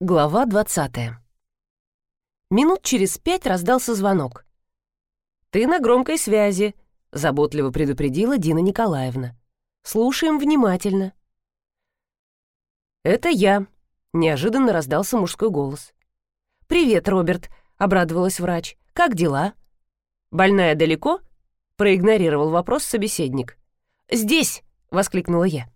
Глава 20 Минут через пять раздался звонок. «Ты на громкой связи», — заботливо предупредила Дина Николаевна. «Слушаем внимательно». «Это я», — неожиданно раздался мужской голос. «Привет, Роберт», — обрадовалась врач. «Как дела?» «Больная далеко?» — проигнорировал вопрос собеседник. «Здесь!» — воскликнула я.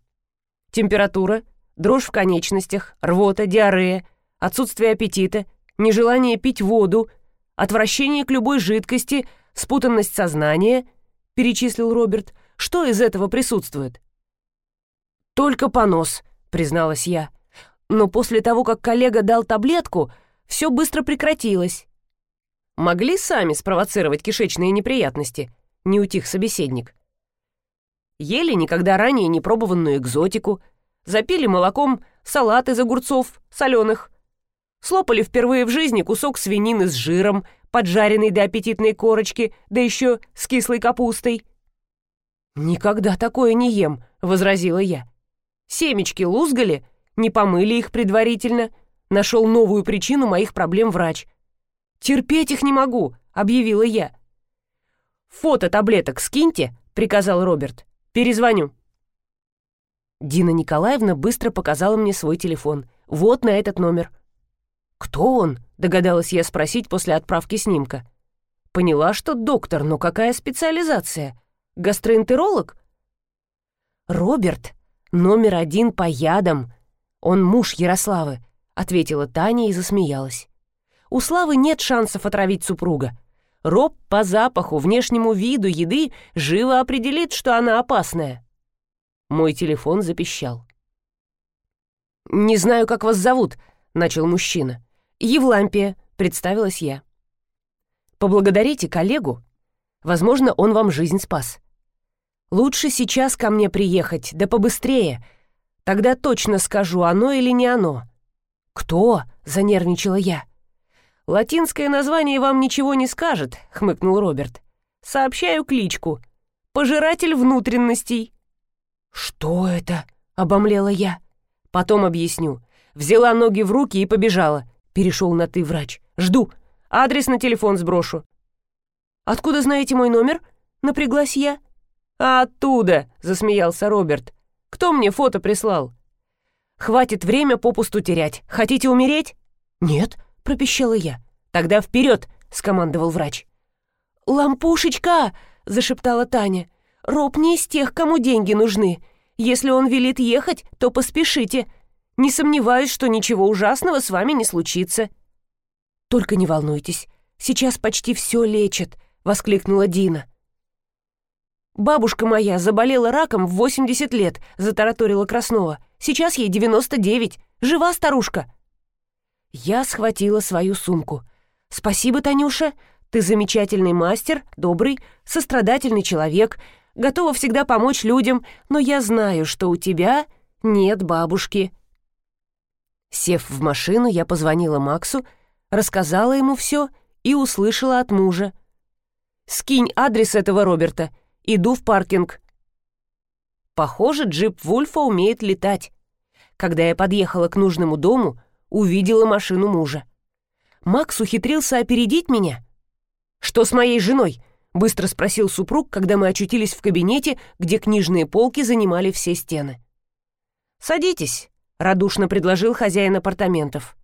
«Температура?» Дрожь в конечностях, рвота, диарея, отсутствие аппетита, нежелание пить воду, отвращение к любой жидкости, спутанность сознания, перечислил Роберт. Что из этого присутствует? Только понос, призналась я. Но после того, как коллега дал таблетку, все быстро прекратилось. Могли сами спровоцировать кишечные неприятности, не утих собеседник. Ели никогда ранее не пробованную экзотику – запили молоком салат из огурцов соленых, слопали впервые в жизни кусок свинины с жиром, поджаренный до аппетитной корочки, да еще с кислой капустой. «Никогда такое не ем», — возразила я. «Семечки лузгали, не помыли их предварительно, нашел новую причину моих проблем врач. Терпеть их не могу», — объявила я. «Фото таблеток скиньте», — приказал Роберт. «Перезвоню». Дина Николаевна быстро показала мне свой телефон. Вот на этот номер. «Кто он?» — догадалась я спросить после отправки снимка. Поняла, что доктор, но какая специализация? Гастроэнтеролог? «Роберт, номер один по ядам. Он муж Ярославы», — ответила Таня и засмеялась. «У Славы нет шансов отравить супруга. Роб по запаху, внешнему виду еды живо определит, что она опасная». Мой телефон запищал. «Не знаю, как вас зовут», — начал мужчина. «Евлампия», — представилась я. «Поблагодарите коллегу. Возможно, он вам жизнь спас. Лучше сейчас ко мне приехать, да побыстрее. Тогда точно скажу, оно или не оно». «Кто?» — занервничала я. «Латинское название вам ничего не скажет», — хмыкнул Роберт. «Сообщаю кличку. Пожиратель внутренностей». «Что это?» — обомлела я. «Потом объясню. Взяла ноги в руки и побежала», — перешел на «ты» врач. «Жду. Адрес на телефон сброшу». «Откуда знаете мой номер?» — напряглась я. «А оттуда!» — засмеялся Роберт. «Кто мне фото прислал?» «Хватит время попусту терять. Хотите умереть?» «Нет», — пропищала я. «Тогда вперед!» — скомандовал врач. «Лампушечка!» — зашептала Таня. Роб не из тех, кому деньги нужны. Если он велит ехать, то поспешите. Не сомневаюсь, что ничего ужасного с вами не случится». «Только не волнуйтесь, сейчас почти все лечат», — воскликнула Дина. «Бабушка моя заболела раком в 80 лет», — затараторила Краснова. «Сейчас ей 99. Жива старушка». Я схватила свою сумку. «Спасибо, Танюша. Ты замечательный мастер, добрый, сострадательный человек готова всегда помочь людям, но я знаю, что у тебя нет бабушки». Сев в машину, я позвонила Максу, рассказала ему все и услышала от мужа. «Скинь адрес этого Роберта. Иду в паркинг». Похоже, джип Вульфа умеет летать. Когда я подъехала к нужному дому, увидела машину мужа. Макс ухитрился опередить меня. «Что с моей женой?» Быстро спросил супруг, когда мы очутились в кабинете, где книжные полки занимали все стены. «Садитесь», — радушно предложил хозяин апартаментов.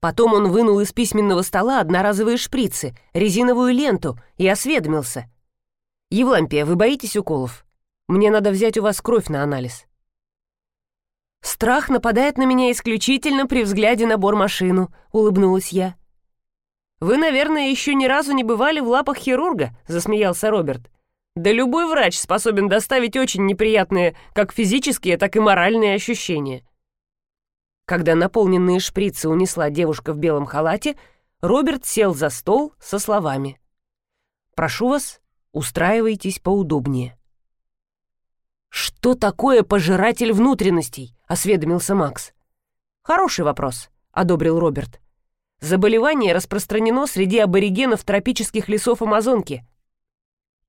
Потом он вынул из письменного стола одноразовые шприцы, резиновую ленту и осведомился. «Евлампия, вы боитесь уколов? Мне надо взять у вас кровь на анализ». «Страх нападает на меня исключительно при взгляде на бормашину», — улыбнулась я. «Вы, наверное, еще ни разу не бывали в лапах хирурга», — засмеялся Роберт. «Да любой врач способен доставить очень неприятные как физические, так и моральные ощущения». Когда наполненные шприцы унесла девушка в белом халате, Роберт сел за стол со словами. «Прошу вас, устраивайтесь поудобнее». «Что такое пожиратель внутренностей?» — осведомился Макс. «Хороший вопрос», — одобрил Роберт. Заболевание распространено среди аборигенов тропических лесов Амазонки.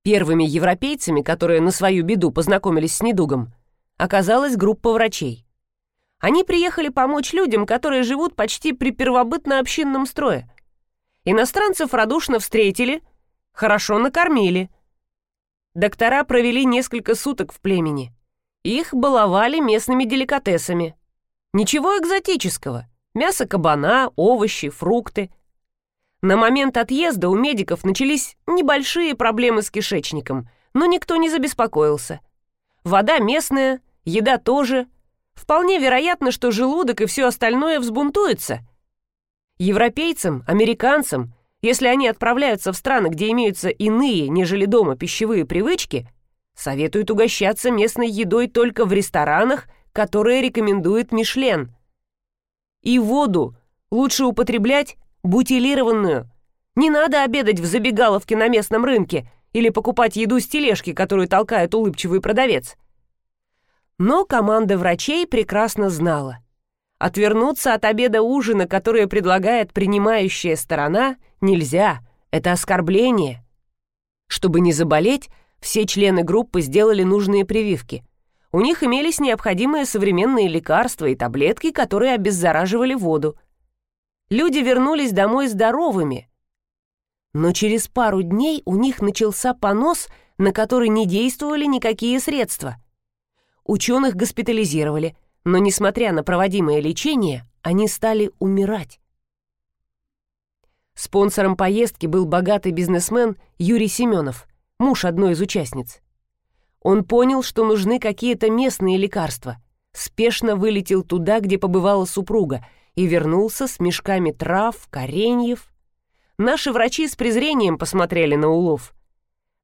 Первыми европейцами, которые на свою беду познакомились с недугом, оказалась группа врачей. Они приехали помочь людям, которые живут почти при первобытно-общинном строе. Иностранцев радушно встретили, хорошо накормили. Доктора провели несколько суток в племени. Их баловали местными деликатесами. Ничего экзотического. Мясо кабана, овощи, фрукты. На момент отъезда у медиков начались небольшие проблемы с кишечником, но никто не забеспокоился. Вода местная, еда тоже. Вполне вероятно, что желудок и все остальное взбунтуется – Европейцам, американцам, если они отправляются в страны, где имеются иные, нежели дома, пищевые привычки, советуют угощаться местной едой только в ресторанах, которые рекомендует Мишлен. И воду лучше употреблять бутилированную. Не надо обедать в забегаловке на местном рынке или покупать еду с тележки, которую толкает улыбчивый продавец. Но команда врачей прекрасно знала. Отвернуться от обеда ужина, которое предлагает принимающая сторона, нельзя. Это оскорбление. Чтобы не заболеть, все члены группы сделали нужные прививки. У них имелись необходимые современные лекарства и таблетки, которые обеззараживали воду. Люди вернулись домой здоровыми. Но через пару дней у них начался понос, на который не действовали никакие средства. Ученых госпитализировали – но, несмотря на проводимое лечение, они стали умирать. Спонсором поездки был богатый бизнесмен Юрий Семенов, муж одной из участниц. Он понял, что нужны какие-то местные лекарства, спешно вылетел туда, где побывала супруга, и вернулся с мешками трав, кореньев. Наши врачи с презрением посмотрели на улов.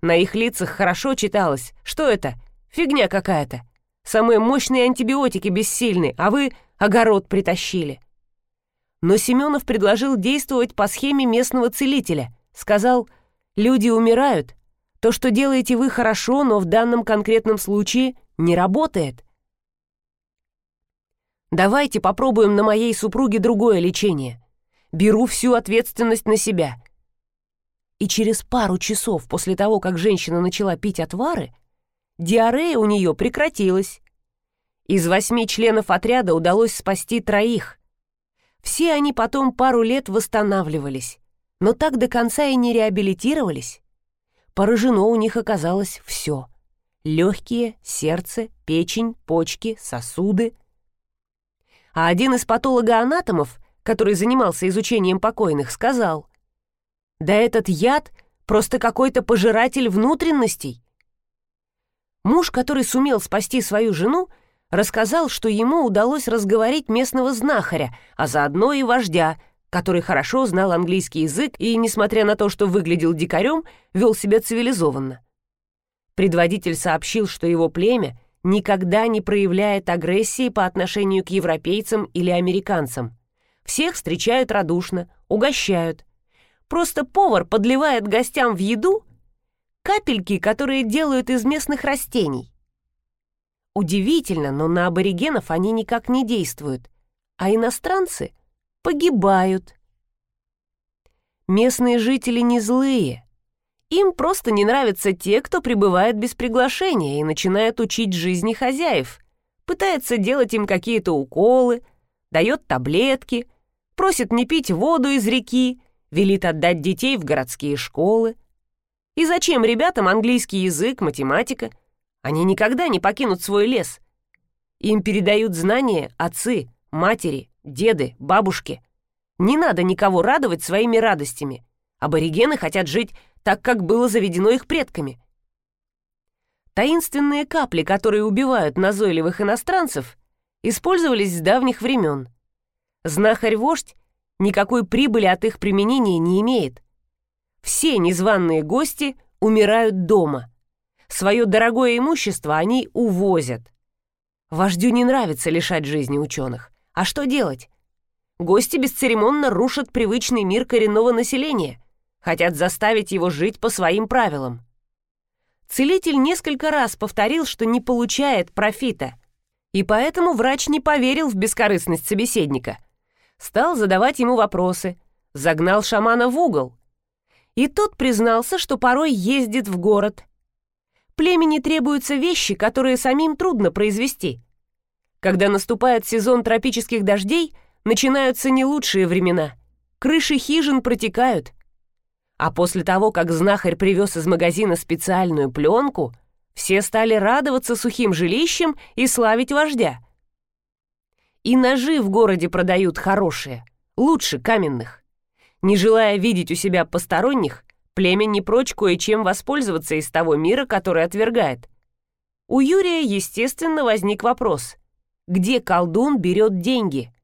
На их лицах хорошо читалось, что это, фигня какая-то. Самые мощные антибиотики бессильны, а вы огород притащили. Но Семенов предложил действовать по схеме местного целителя. Сказал, люди умирают. То, что делаете вы, хорошо, но в данном конкретном случае не работает. Давайте попробуем на моей супруге другое лечение. Беру всю ответственность на себя. И через пару часов после того, как женщина начала пить отвары, диарея у нее прекратилась. Из восьми членов отряда удалось спасти троих. Все они потом пару лет восстанавливались, но так до конца и не реабилитировались. Поражено у них оказалось все. Легкие, сердце, печень, почки, сосуды. А один из патологоанатомов, который занимался изучением покойных, сказал, «Да этот яд просто какой-то пожиратель внутренностей. Муж, который сумел спасти свою жену, рассказал, что ему удалось разговорить местного знахаря, а заодно и вождя, который хорошо знал английский язык и, несмотря на то, что выглядел дикарем, вел себя цивилизованно. Предводитель сообщил, что его племя никогда не проявляет агрессии по отношению к европейцам или американцам. Всех встречают радушно, угощают. Просто повар подливает гостям в еду капельки, которые делают из местных растений. Удивительно, но на аборигенов они никак не действуют, а иностранцы погибают. Местные жители не злые. Им просто не нравятся те, кто прибывает без приглашения и начинает учить жизни хозяев, пытается делать им какие-то уколы, дает таблетки, просит не пить воду из реки, велит отдать детей в городские школы. И зачем ребятам английский язык, математика? Они никогда не покинут свой лес. Им передают знания отцы, матери, деды, бабушки. Не надо никого радовать своими радостями. Аборигены хотят жить так, как было заведено их предками. Таинственные капли, которые убивают назойливых иностранцев, использовались с давних времен. Знахарь-вождь никакой прибыли от их применения не имеет – все незваные гости умирают дома. Свое дорогое имущество они увозят. Вождю не нравится лишать жизни ученых. А что делать? Гости бесцеремонно рушат привычный мир коренного населения, хотят заставить его жить по своим правилам. Целитель несколько раз повторил, что не получает профита, и поэтому врач не поверил в бескорыстность собеседника. Стал задавать ему вопросы, загнал шамана в угол, и тот признался, что порой ездит в город. Племени требуются вещи, которые самим трудно произвести. Когда наступает сезон тропических дождей, начинаются не лучшие времена. Крыши хижин протекают. А после того, как знахарь привез из магазина специальную пленку, все стали радоваться сухим жилищем и славить вождя. И ножи в городе продают хорошие, лучше каменных. Не желая видеть у себя посторонних, племя не прочь кое-чем воспользоваться из того мира, который отвергает. У Юрия, естественно, возник вопрос, где колдун берет деньги –